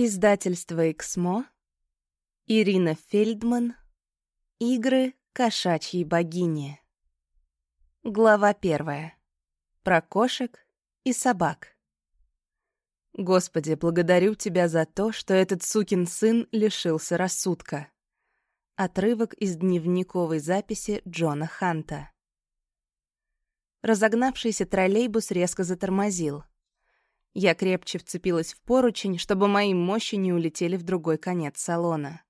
Издательство «Эксмо», Ирина Фельдман, Игры кошачьей богини. Глава первая. Про кошек и собак. Господи, благодарю Тебя за то, что этот сукин сын лишился рассудка. Отрывок из дневниковой записи Джона Ханта. Разогнавшийся троллейбус резко затормозил. Я крепче вцепилась в поручень, чтобы мои мощи не улетели в другой конец салона.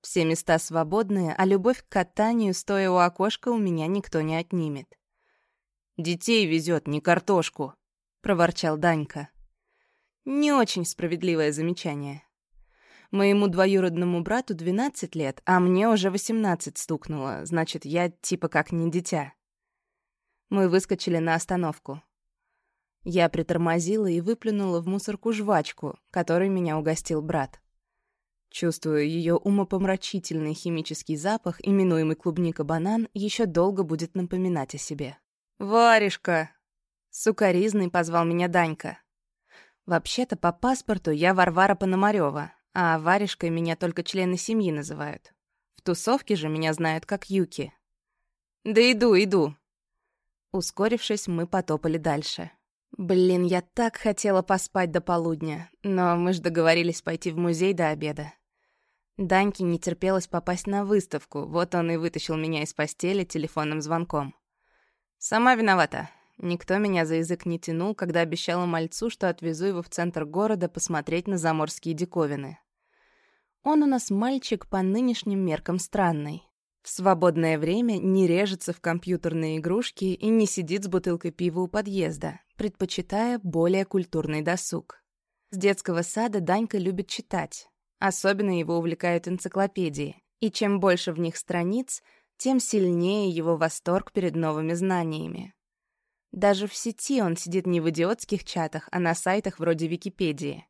Все места свободные, а любовь к катанию, стоя у окошка, у меня никто не отнимет. «Детей везет, не картошку», — проворчал Данька. Не очень справедливое замечание. Моему двоюродному брату 12 лет, а мне уже 18 стукнуло, значит, я типа как не дитя. Мы выскочили на остановку. Я притормозила и выплюнула в мусорку жвачку, которой меня угостил брат. Чувствую, ее умопомрачительный химический запах, именуемый клубника-банан, еще долго будет напоминать о себе. «Варежка!» — сукаризный позвал меня Данька. Вообще-то по паспорту я Варвара Пономарёва, а варежкой меня только члены семьи называют. В тусовке же меня знают как Юки. «Да иду, иду!» Ускорившись, мы потопали дальше. Блин, я так хотела поспать до полудня, но мы же договорились пойти в музей до обеда. Даньке не терпелось попасть на выставку, вот он и вытащил меня из постели телефонным звонком. «Сама виновата. Никто меня за язык не тянул, когда обещала мальцу, что отвезу его в центр города посмотреть на заморские диковины. Он у нас мальчик по нынешним меркам странный. В свободное время не режется в компьютерные игрушки и не сидит с бутылкой пива у подъезда, предпочитая более культурный досуг. С детского сада Данька любит читать. Особенно его увлекают энциклопедии. И чем больше в них страниц, тем сильнее его восторг перед новыми знаниями. Даже в сети он сидит не в идиотских чатах, а на сайтах вроде Википедии.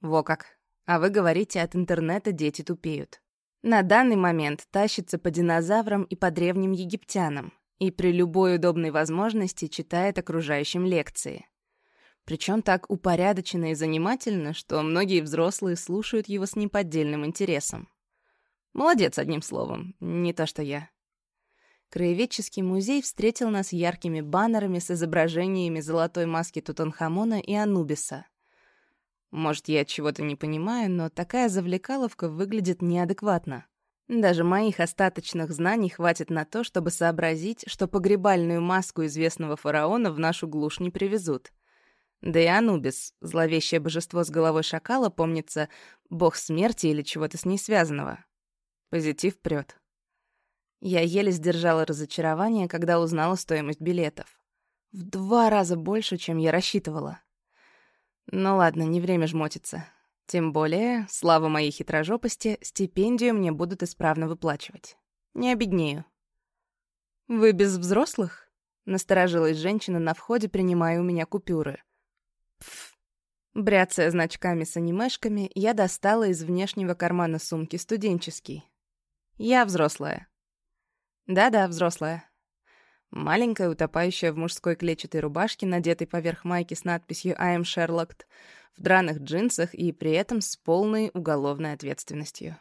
Во как. А вы говорите, от интернета дети тупеют. На данный момент тащится по динозаврам и по древним египтянам, и при любой удобной возможности читает окружающим лекции. Причем так упорядоченно и занимательно, что многие взрослые слушают его с неподдельным интересом. Молодец, одним словом, не то что я. Краеведческий музей встретил нас яркими баннерами с изображениями золотой маски Тутанхамона и Анубиса — может, я чего-то не понимаю, но такая завлекаловка выглядит неадекватно. Даже моих остаточных знаний хватит на то, чтобы сообразить, что погребальную маску известного фараона в нашу глушь не привезут. Да и Анубис, зловещее божество с головой шакала, помнится, бог смерти или чего-то с ней связанного. Позитив прёт. Я еле сдержала разочарование, когда узнала стоимость билетов. В два раза больше, чем я рассчитывала. Ну ладно, не время жмотиться. Тем более, слава моей хитрожопости, стипендию мне будут исправно выплачивать. Не обеднею. «Вы без взрослых?» — насторожилась женщина на входе, принимая у меня купюры. Пф. Бряцая значками с анимешками, я достала из внешнего кармана сумки студенческий. «Я взрослая». «Да-да, взрослая». Маленькая, утопающая в мужской клетчатой рубашке, надетой поверх майки с надписью «I am Sherlocked», в драных джинсах и при этом с полной уголовной ответственностью.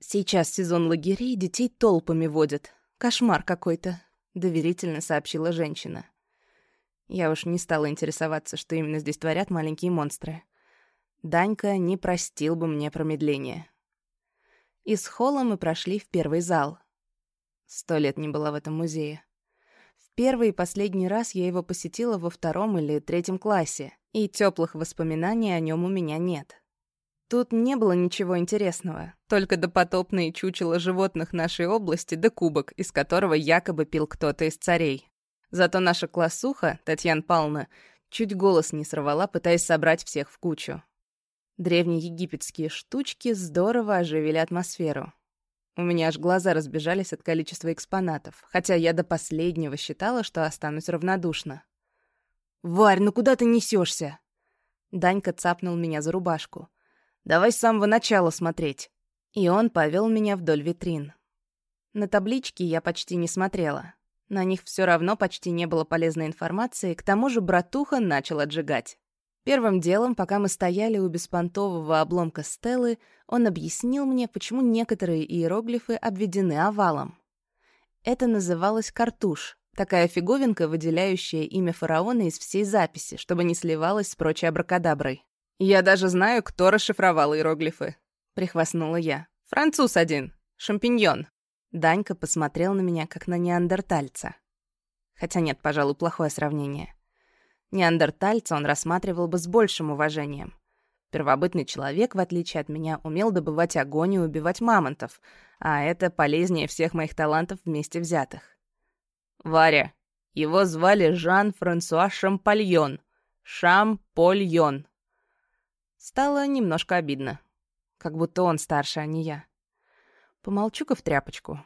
«Сейчас сезон лагерей, детей толпами водят. Кошмар какой-то», — доверительно сообщила женщина. Я уж не стала интересоваться, что именно здесь творят маленькие монстры. Данька не простил бы мне промедления. Из холла мы прошли в первый зал. Сто лет не была в этом музее. В первый и последний раз я его посетила во втором или третьем классе, и теплых воспоминаний о нем у меня нет. Тут не было ничего интересного, только допотопные чучела животных нашей области да кубок, из которого якобы пил кто-то из царей. Зато наша классуха, Татьяна Павловна, чуть голос не сорвала, пытаясь собрать всех в кучу. Древнеегипетские штучки здорово оживили атмосферу. У меня аж глаза разбежались от количества экспонатов, хотя я до последнего считала, что останусь равнодушна. «Варь, ну куда ты несешься? Данька цапнул меня за рубашку. «Давай с самого начала смотреть». И он повел меня вдоль витрин. На таблички я почти не смотрела. На них все равно почти не было полезной информации, к тому же братуха начал отжигать. Первым делом, пока мы стояли у беспонтового обломка стелы, он объяснил мне, почему некоторые иероглифы обведены овалом. Это называлось картуш, такая фиговинка, выделяющая имя фараона из всей записи, чтобы не сливалось с прочей абракадаброй. «Я даже знаю, кто расшифровал иероглифы», — прихвастнула я. «Француз один. Шампиньон». Данька посмотрел на меня, как на неандертальца. Хотя нет, пожалуй, плохое сравнение. Неандертальца он рассматривал бы с большим уважением. Первобытный человек, в отличие от меня, умел добывать огонь и убивать мамонтов, а это полезнее всех моих талантов вместе взятых. Варя. Его звали Жан-Франсуа Шампольон. Шампольон. Стало немножко обидно. Как будто он старше, а не я. Помолчу-ка в тряпочку.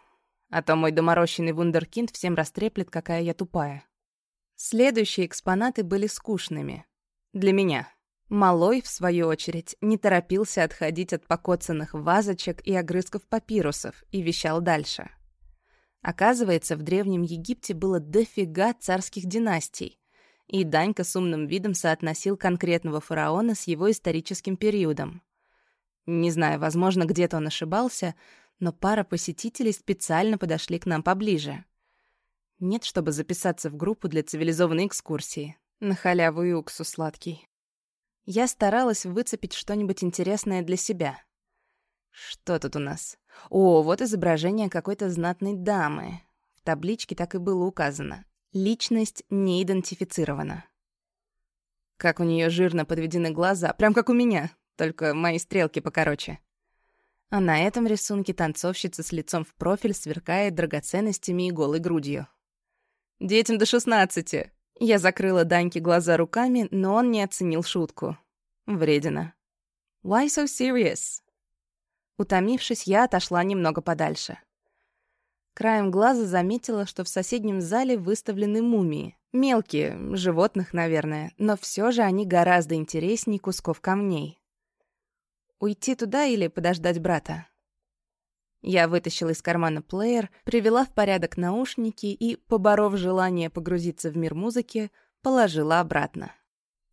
А то мой доморощенный вундеркинд всем растреплет, какая я тупая. Следующие экспонаты были скучными. Для меня. Малой, в свою очередь, не торопился отходить от покоцанных вазочек и огрызков папирусов и вещал дальше. Оказывается, в Древнем Египте было дофига царских династий, и Данька с умным видом соотносил конкретного фараона с его историческим периодом. Не знаю, возможно, где-то он ошибался, но пара посетителей специально подошли к нам поближе — нет, чтобы записаться в группу для цивилизованной экскурсии. На халяву и уксус сладкий. Я старалась выцепить что-нибудь интересное для себя. Что тут у нас? О, вот изображение какой-то знатной дамы. В табличке так и было указано. Личность не идентифицирована. Как у нее жирно подведены глаза, прям как у меня, только мои стрелки покороче. А на этом рисунке танцовщица с лицом в профиль сверкает драгоценностями и голой грудью. Детям до шестнадцати. Я закрыла Даньке глаза руками, но он не оценил шутку. Вредина. Why so serious? Утомившись, я отошла немного подальше. Краем глаза заметила, что в соседнем зале выставлены мумии. Мелкие, животных, наверное, но все же они гораздо интереснее кусков камней. Уйти туда или подождать брата? Я вытащила из кармана плеер, привела в порядок наушники и, поборов желание погрузиться в мир музыки, положила обратно.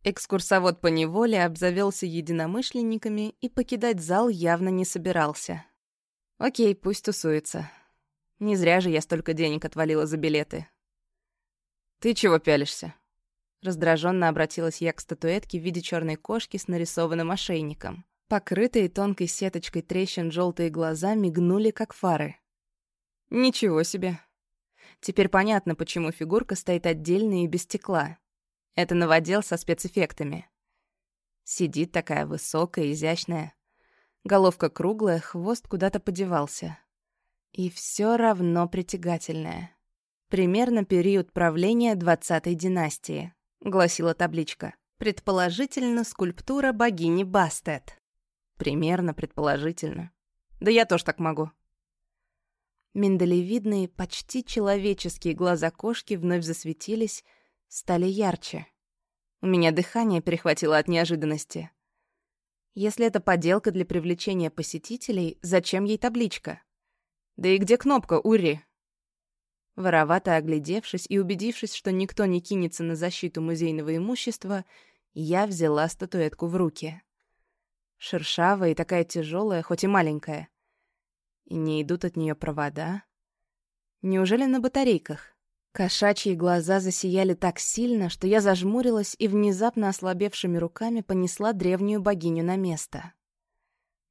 Экскурсовод по неволе обзавелся единомышленниками и покидать зал явно не собирался. Окей, пусть тусуется. Не зря же я столько денег отвалила за билеты. «Ты чего пялишься?» Раздраженно обратилась я к статуэтке в виде черной кошки с нарисованным ошейником. Покрытые тонкой сеточкой трещин желтые глаза мигнули, как фары. Ничего себе. Теперь понятно, почему фигурка стоит отдельно и без стекла. Это новодел со спецэффектами. Сидит такая высокая, изящная. Головка круглая, хвост куда-то подевался. И все равно притягательная. Примерно период правления двадцатой династии, гласила табличка. Предположительно, скульптура богини Бастет. Примерно, предположительно. Да я тоже так могу. Миндалевидные, почти человеческие глаза кошки вновь засветились, стали ярче. У меня дыхание перехватило от неожиданности. Если это поделка для привлечения посетителей, зачем ей табличка? Да и где кнопка, Ури? Воровато оглядевшись и убедившись, что никто не кинется на защиту музейного имущества, я взяла статуэтку в руки. Шершавая и такая тяжелая, хоть и маленькая. И не идут от нее провода. Неужели на батарейках? Кошачьи глаза засияли так сильно, что я зажмурилась и внезапно ослабевшими руками понесла древнюю богиню на место.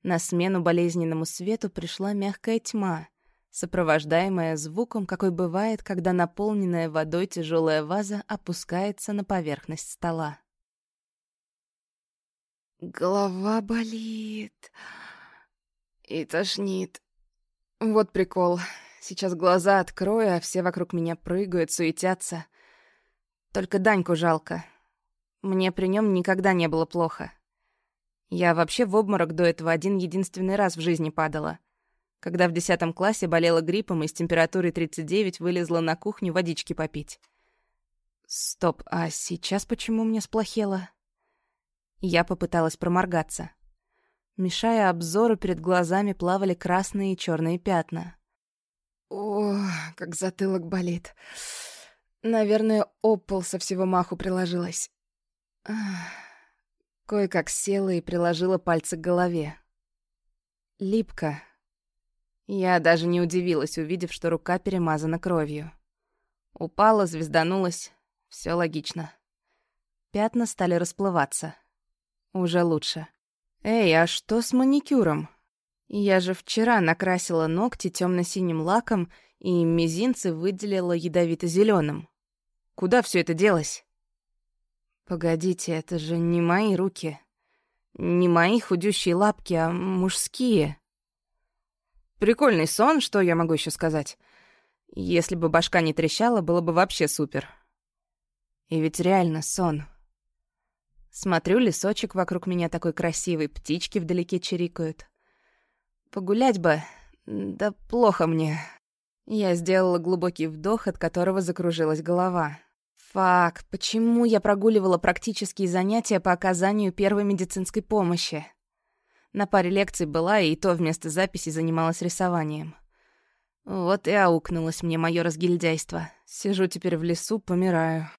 На смену болезненному свету пришла мягкая тьма, сопровождаемая звуком, какой бывает, когда наполненная водой тяжелая ваза опускается на поверхность стола. Голова болит. И тошнит. Вот прикол. Сейчас глаза открою, а все вокруг меня прыгают, суетятся. Только Даньку жалко. Мне при нем никогда не было плохо. Я вообще в обморок до этого один единственный раз в жизни падала. Когда в десятом классе болела гриппом и с температурой 39 вылезла на кухню водички попить. Стоп, а сейчас почему мне сплохело? Я попыталась проморгаться. Мешая обзору, перед глазами плавали красные и черные пятна. О, как затылок болит. Наверное, об со всего маху приложилась. Кое-как села и приложила пальцы к голове. Липко. Я даже не удивилась, увидев, что рука перемазана кровью. Упала, звезданулась. Все логично. Пятна стали расплываться. Уже лучше. «Эй, а что с маникюром? Я же вчера накрасила ногти темно синим лаком и мизинцы выделила ядовито зеленым. Куда все это делось?» «Погодите, это же не мои руки. Не мои худющие лапки, а мужские». Прикольный сон, что я могу еще сказать? Если бы башка не трещала, было бы вообще супер. И ведь реально сон. Смотрю, лесочек вокруг меня такой красивый, птички вдалеке чирикают. Погулять бы, да плохо мне. Я сделала глубокий вдох, от которого закружилась голова. Фак, почему я прогуливала практические занятия по оказанию первой медицинской помощи? На паре лекций была, и то вместо записи занималась рисованием. Вот и аукнулось мне мое разгильдяйство. Сижу теперь в лесу, помираю.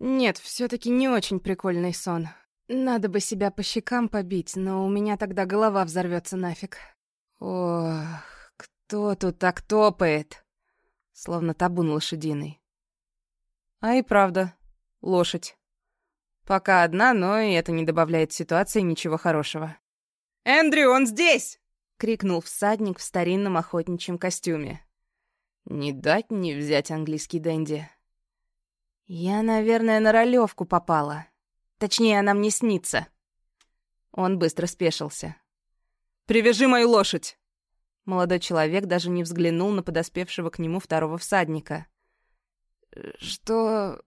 Нет, все таки не очень прикольный сон. Надо бы себя по щекам побить, но у меня тогда голова взорвется нафиг. Ох, кто тут так топает? Словно табун лошадиный. А и правда, лошадь. Пока одна, но и это не добавляет ситуации ничего хорошего. «Эндрю, он здесь!» — крикнул всадник в старинном охотничьем костюме. Не дать не взять английский дэнди. Я, наверное, на ролевку попала. Точнее, она мне снится. Он быстро спешился. «Привяжи мою лошадь!» Молодой человек даже не взглянул на подоспевшего к нему второго всадника. «Что...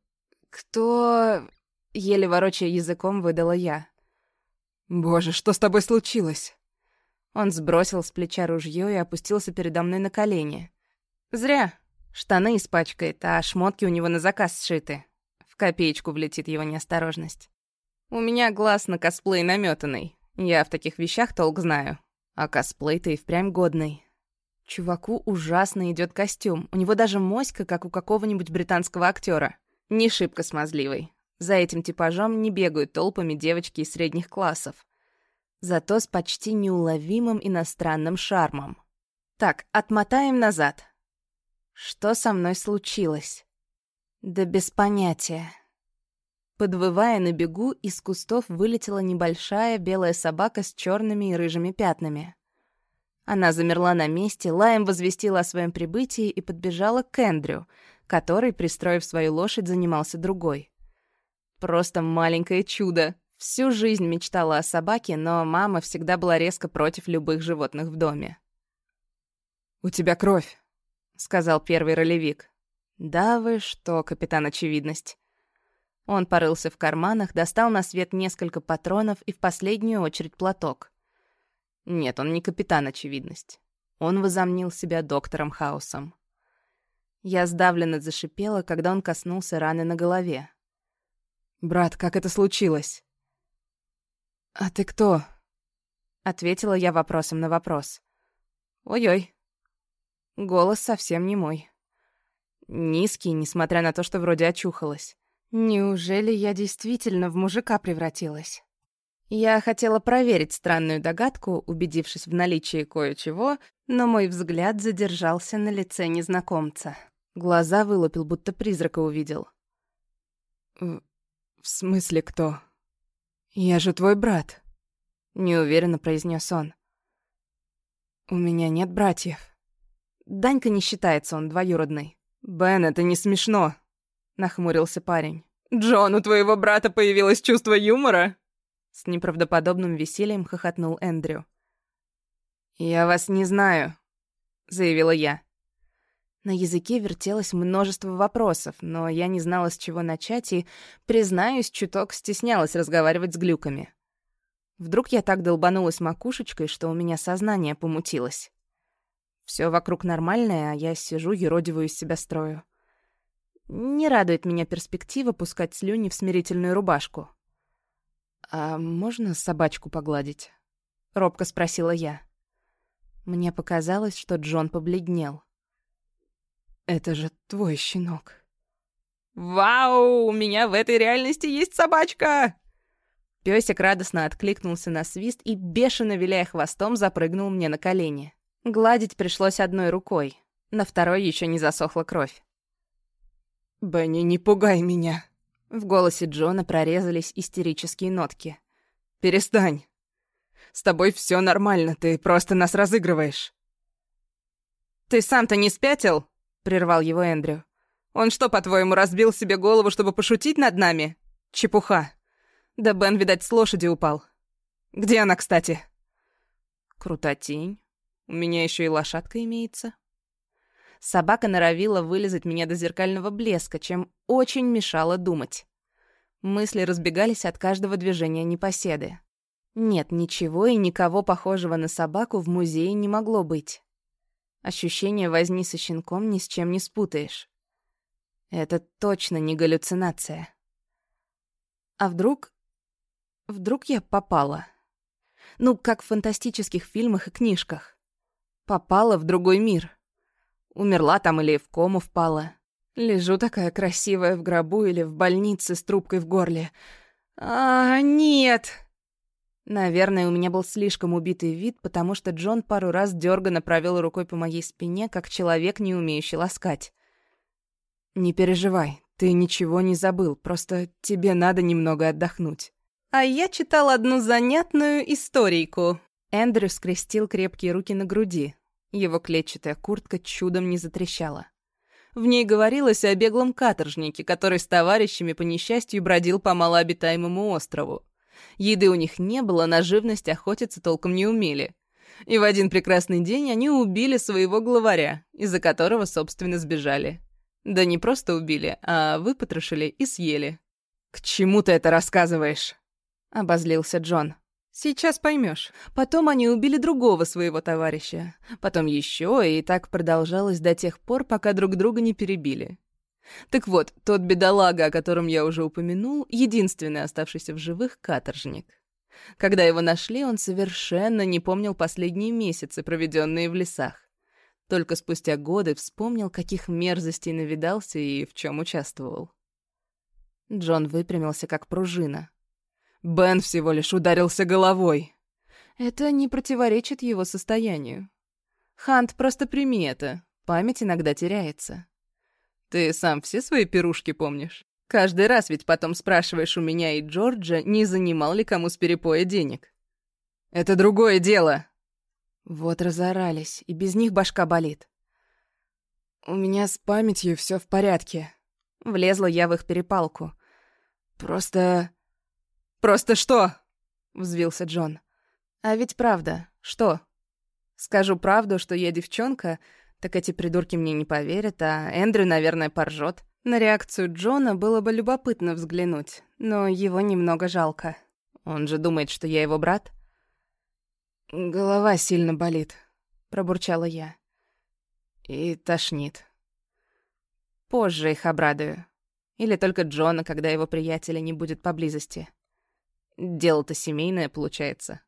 кто...» Еле ворочая языком, выдала я. «Боже, что с тобой случилось?» Он сбросил с плеча ружье и опустился передо мной на колени. «Зря. Штаны испачкает, а шмотки у него на заказ сшиты. В копеечку влетит его неосторожность. У меня глаз на косплей наметанный. Я в таких вещах толк знаю. А косплей-то и впрямь годный. Чуваку ужасно идет костюм. У него даже моська, как у какого-нибудь британского актера. Не шибко смазливый. За этим типажом не бегают толпами девочки из средних классов. Зато с почти неуловимым иностранным шармом. Так, отмотаем назад. Что со мной случилось? Да без понятия. Подвывая на бегу, из кустов вылетела небольшая белая собака с черными и рыжими пятнами. Она замерла на месте, лаем возвестила о своем прибытии и подбежала к Эндрю, который, пристроив свою лошадь, занимался другой. Просто маленькое чудо. Всю жизнь мечтала о собаке, но мама всегда была резко против любых животных в доме. «У тебя кровь», — сказал первый ролевик. «Да вы что, капитан Очевидность». Он порылся в карманах, достал на свет несколько патронов и в последнюю очередь платок. Нет, он не капитан Очевидность. Он возомнил себя доктором Хаусом. Я сдавленно зашипела, когда он коснулся раны на голове. «Брат, как это случилось?» «А ты кто?» — ответила я вопросом на вопрос. «Ой-ой». Голос совсем не мой. Низкий, несмотря на то, что вроде очухалась. Неужели я действительно в мужика превратилась? Я хотела проверить странную догадку, убедившись в наличии кое-чего, но мой взгляд задержался на лице незнакомца. Глаза вылупил, будто призрака увидел. «В смысле кто? Я же твой брат», — неуверенно произнес он. «У меня нет братьев». Данька не считается, он двоюродный. «Бен, это не смешно», — нахмурился парень. «Джон, у твоего брата появилось чувство юмора?» С неправдоподобным весельем хохотнул Эндрю. «Я вас не знаю», — заявила я. На языке вертелось множество вопросов, но я не знала, с чего начать, и, признаюсь, чуток стеснялась разговаривать с глюками. Вдруг я так долбанулась макушечкой, что у меня сознание помутилось. Все вокруг нормальное, а я сижу, еродивую из себя строю. Не радует меня перспектива пускать слюни в смирительную рубашку. «А можно собачку погладить?» — робко спросила я. Мне показалось, что Джон побледнел. Это же твой щенок. «Вау! У меня в этой реальности есть собачка!» Пёсик радостно откликнулся на свист и, бешено виляя хвостом, запрыгнул мне на колени. Гладить пришлось одной рукой. На второй еще не засохла кровь. «Бенни, не пугай меня!» В голосе Джона прорезались истерические нотки. «Перестань! С тобой все нормально, ты просто нас разыгрываешь!» «Ты сам-то не спятил?» — прервал его Эндрю. «Он что, по-твоему, разбил себе голову, чтобы пошутить над нами? Чепуха!» Да Бен, видать, с лошади упал. Где она, кстати? Крутотень. У меня еще и лошадка имеется. Собака норовила вылезать меня до зеркального блеска, чем очень мешало думать. Мысли разбегались от каждого движения непоседы. Нет, ничего и никого похожего на собаку в музее не могло быть. Ощущение возни со щенком ни с чем не спутаешь. Это точно не галлюцинация. А вдруг Вдруг я попала? Ну, как в фантастических фильмах и книжках. Попала в другой мир. Умерла там или в кому впала. Лежу такая красивая в гробу или в больнице с трубкой в горле. А, нет! Наверное, у меня был слишком убитый вид, потому что Джон пару раз дёрганно провел рукой по моей спине, как человек, не умеющий ласкать. «Не переживай, ты ничего не забыл, просто тебе надо немного отдохнуть». А я читал одну занятную историйку. Эндрю скрестил крепкие руки на груди. Его клетчатая куртка чудом не затрещала. В ней говорилось о беглом каторжнике, который с товарищами по несчастью бродил по малообитаемому острову. Еды у них не было, на живность охотиться толком не умели. И в один прекрасный день они убили своего главаря, из-за которого, собственно, сбежали. Да не просто убили, а выпотрошили и съели. «К чему ты это рассказываешь?» — обозлился Джон. «Сейчас поймешь. Потом они убили другого своего товарища. Потом еще, и так продолжалось до тех пор, пока друг друга не перебили. Так вот, тот бедолага, о котором я уже упомянул, единственный оставшийся в живых каторжник. Когда его нашли, он совершенно не помнил последние месяцы, проведенные в лесах. Только спустя годы вспомнил, каких мерзостей навидался и в чем участвовал. Джон выпрямился, как пружина. Бен всего лишь ударился головой. Это не противоречит его состоянию. Хант, просто прими это. Память иногда теряется. Ты сам все свои пирушки помнишь? Каждый раз ведь потом спрашиваешь у меня и Джорджа, не занимал ли кому с перепоя денег. Это другое дело. Вот разорались, и без них башка болит. У меня с памятью все в порядке. Влезла я в их перепалку. Просто... «Просто что?» — взвился Джон. «А ведь правда. Что? Скажу правду, что я девчонка, так эти придурки мне не поверят, а Эндрю, наверное, поржет. На реакцию Джона было бы любопытно взглянуть, но его немного жалко. Он же думает, что я его брат». «Голова сильно болит», — пробурчала я. «И тошнит». Позже их обрадую. Или только Джона, когда его приятеля не будет поблизости. Дело-то семейное получается.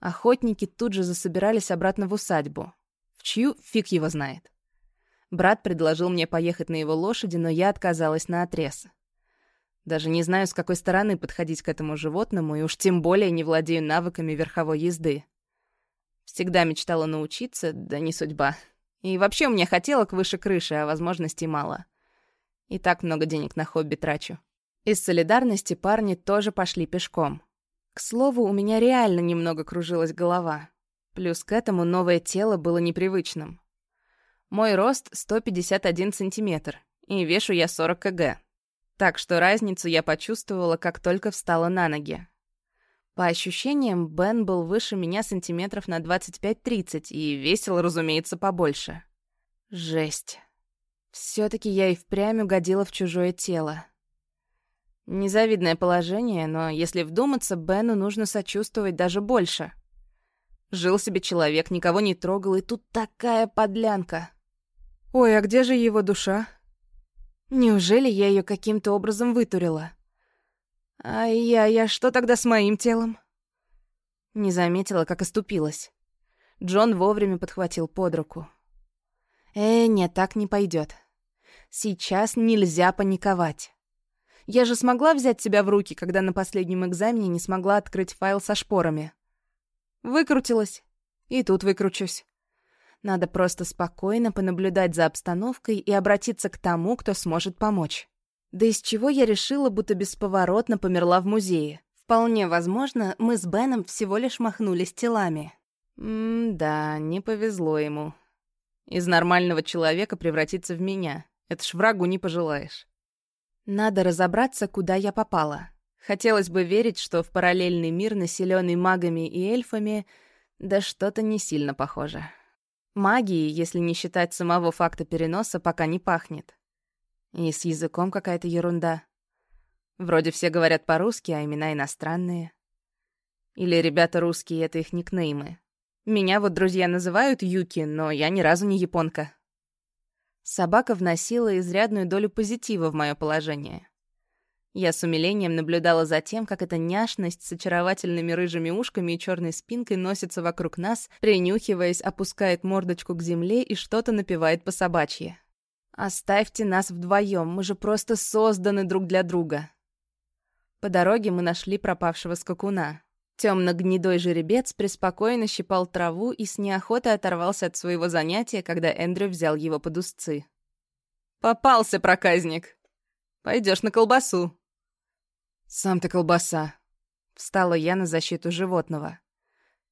Охотники тут же засобирались обратно в усадьбу. В чью фиг его знает. Брат предложил мне поехать на его лошади, но я отказалась на отрез. Даже не знаю, с какой стороны подходить к этому животному, и уж тем более не владею навыками верховой езды. Всегда мечтала научиться, да не судьба. И вообще у меня хотелок выше крыши, а возможностей мало. И так много денег на хобби трачу. Из солидарности парни тоже пошли пешком. К слову, у меня реально немного кружилась голова. Плюс к этому новое тело было непривычным. Мой рост 151 сантиметр, и вешу я 40 кг. Так что разницу я почувствовала, как только встала на ноги. По ощущениям, Бен был выше меня сантиметров на 25-30 и весил, разумеется, побольше. Жесть. все таки я и впрямь угодила в чужое тело. Незавидное положение, но если вдуматься, Бену нужно сочувствовать даже больше. Жил себе человек, никого не трогал, и тут такая подлянка. Ой, а где же его душа? Неужели я ее каким-то образом вытурила? А я, я что тогда с моим телом? Не заметила, как оступилась. Джон вовремя подхватил под руку. Э, нет, так не пойдет. Сейчас нельзя паниковать. Я же смогла взять себя в руки, когда на последнем экзамене не смогла открыть файл со шпорами. Выкрутилась. И тут выкручусь. Надо просто спокойно понаблюдать за обстановкой и обратиться к тому, кто сможет помочь. Да из чего я решила, будто бесповоротно померла в музее? Вполне возможно, мы с Беном всего лишь махнулись телами. М-да, не повезло ему. Из нормального человека превратиться в меня. Это ж врагу не пожелаешь. Надо разобраться, куда я попала. Хотелось бы верить, что в параллельный мир, населенный магами и эльфами, да что-то не сильно похоже. Магии, если не считать самого факта переноса, пока не пахнет. И с языком какая-то ерунда. Вроде все говорят по-русски, а имена иностранные. Или ребята русские — это их никнеймы. Меня вот друзья называют Юки, но я ни разу не японка. Собака вносила изрядную долю позитива в мое положение. Я с умилением наблюдала за тем, как эта няшность с очаровательными рыжими ушками и черной спинкой носится вокруг нас, принюхиваясь, опускает мордочку к земле и что-то напевает по собачье. «Оставьте нас вдвоем, мы же просто созданы друг для друга». По дороге мы нашли пропавшего скакуна. Темно-гнедой жеребец преспокойно щипал траву и с неохотой оторвался от своего занятия, когда Эндрю взял его под узцы. «Попался, проказник! Пойдешь на колбасу!» «Сам ты колбаса!» — встала я на защиту животного.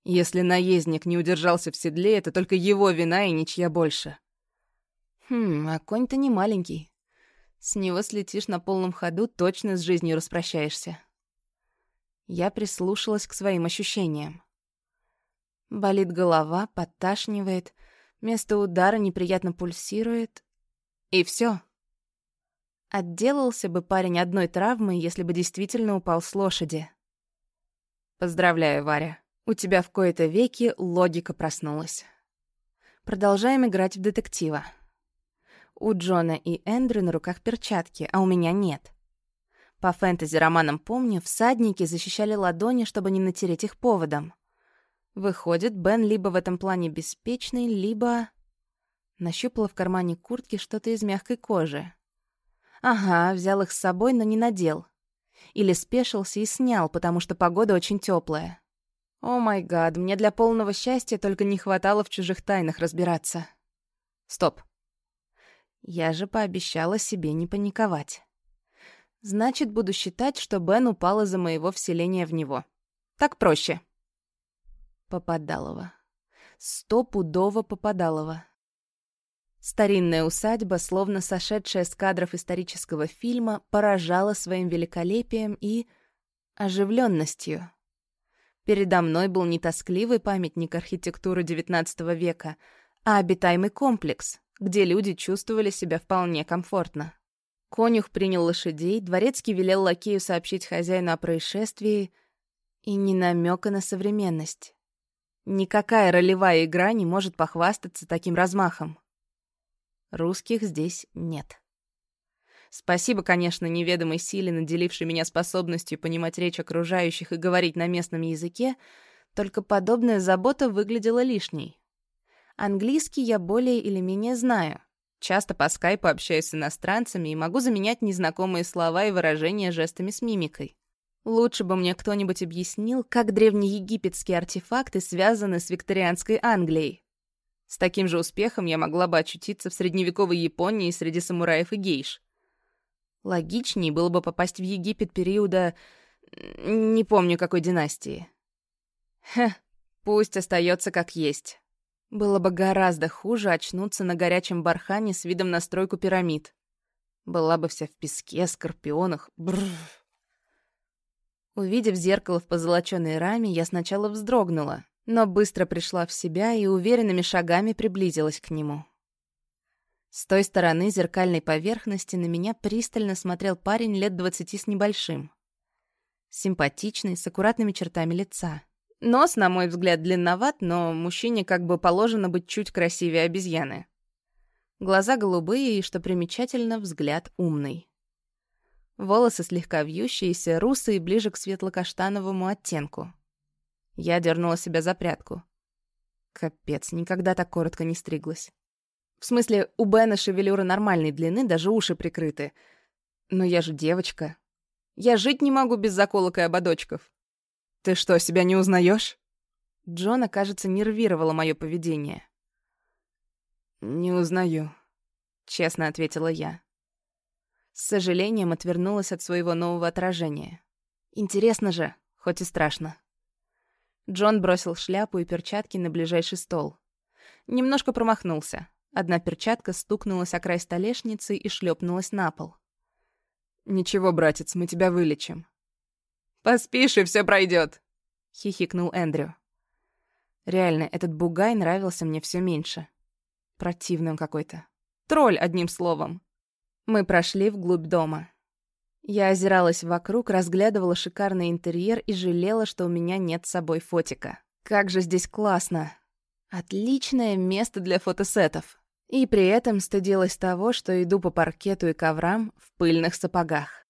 «Если наездник не удержался в седле, это только его вина и ничья больше». «Хм, а конь-то не маленький. С него слетишь на полном ходу, точно с жизнью распрощаешься. Я прислушалась к своим ощущениям. Болит голова, подташнивает, место удара неприятно пульсирует. И все. Отделался бы парень одной травмой, если бы действительно упал с лошади. Поздравляю, Варя. У тебя в кои-то веки логика проснулась. Продолжаем играть в детектива. У Джона и Эндрю на руках перчатки, а у меня нет. По фэнтези-романам помню, всадники защищали ладони, чтобы не натереть их поводом. Выходит, Бен либо в этом плане беспечный, либо... Нащупала в кармане куртки что-то из мягкой кожи. Ага, взял их с собой, но не надел. Или спешился и снял, потому что погода очень теплая. О май гад, мне для полного счастья только не хватало в чужих тайнах разбираться. Стоп. Я же пообещала себе не паниковать. Значит, буду считать, что Бен упал из-за моего вселения в него. Так проще. Попадалова. Стопудово Попадалова. Старинная усадьба, словно сошедшая с кадров исторического фильма, поражала своим великолепием и оживленностью. Передо мной был не тоскливый памятник архитектуры XIX века, а обитаемый комплекс, где люди чувствовали себя вполне комфортно. Конюх принял лошадей, дворецкий велел лакею сообщить хозяину о происшествии и ни намека на современность. Никакая ролевая игра не может похвастаться таким размахом. Русских здесь нет. Спасибо, конечно, неведомой силе, наделившей меня способностью понимать речь окружающих и говорить на местном языке, только подобная забота выглядела лишней. Английский я более или менее знаю. Часто по скайпу общаюсь с иностранцами и могу заменять незнакомые слова и выражения жестами с мимикой. Лучше бы мне кто-нибудь объяснил, как древнеегипетские артефакты связаны с викторианской Англией. С таким же успехом я могла бы очутиться в средневековой Японии среди самураев и гейш. Логичнее было бы попасть в Египет периода... не помню какой династии. Хе, пусть остается как есть. Было бы гораздо хуже очнуться на горячем бархане с видом на стройку пирамид. Была бы вся в песке, скорпионах. Бррр. Увидев зеркало в позолоченной раме, я сначала вздрогнула, но быстро пришла в себя и уверенными шагами приблизилась к нему. С той стороны зеркальной поверхности на меня пристально смотрел парень лет двадцати с небольшим. Симпатичный, с аккуратными чертами лица. Нос, на мой взгляд, длинноват, но мужчине как бы положено быть чуть красивее обезьяны. Глаза голубые и, что примечательно, взгляд умный. Волосы слегка вьющиеся, русые, ближе к светло-каштановому оттенку. Я дернула себя за прядку. Капец, никогда так коротко не стриглась. В смысле, у Бена шевелюра нормальной длины, даже уши прикрыты. Но я же девочка. Я жить не могу без заколок и ободочков. Ты что, себя не узнаешь? Джона, кажется, нервировало мое поведение. «Не узнаю», — честно ответила я. С сожалением отвернулась от своего нового отражения. Интересно же, хоть и страшно. Джон бросил шляпу и перчатки на ближайший стол. Немножко промахнулся. Одна перчатка стукнулась о край столешницы и шлепнулась на пол. «Ничего, братец, мы тебя вылечим». «Поспишь, и все пройдет, хихикнул Эндрю. Реально, этот бугай нравился мне все меньше. Противный он какой-то. Тролль, одним словом. Мы прошли вглубь дома. Я озиралась вокруг, разглядывала шикарный интерьер и жалела, что у меня нет с собой фотика. Как же здесь классно. Отличное место для фотосетов. И при этом стыдилась того, что иду по паркету и коврам в пыльных сапогах.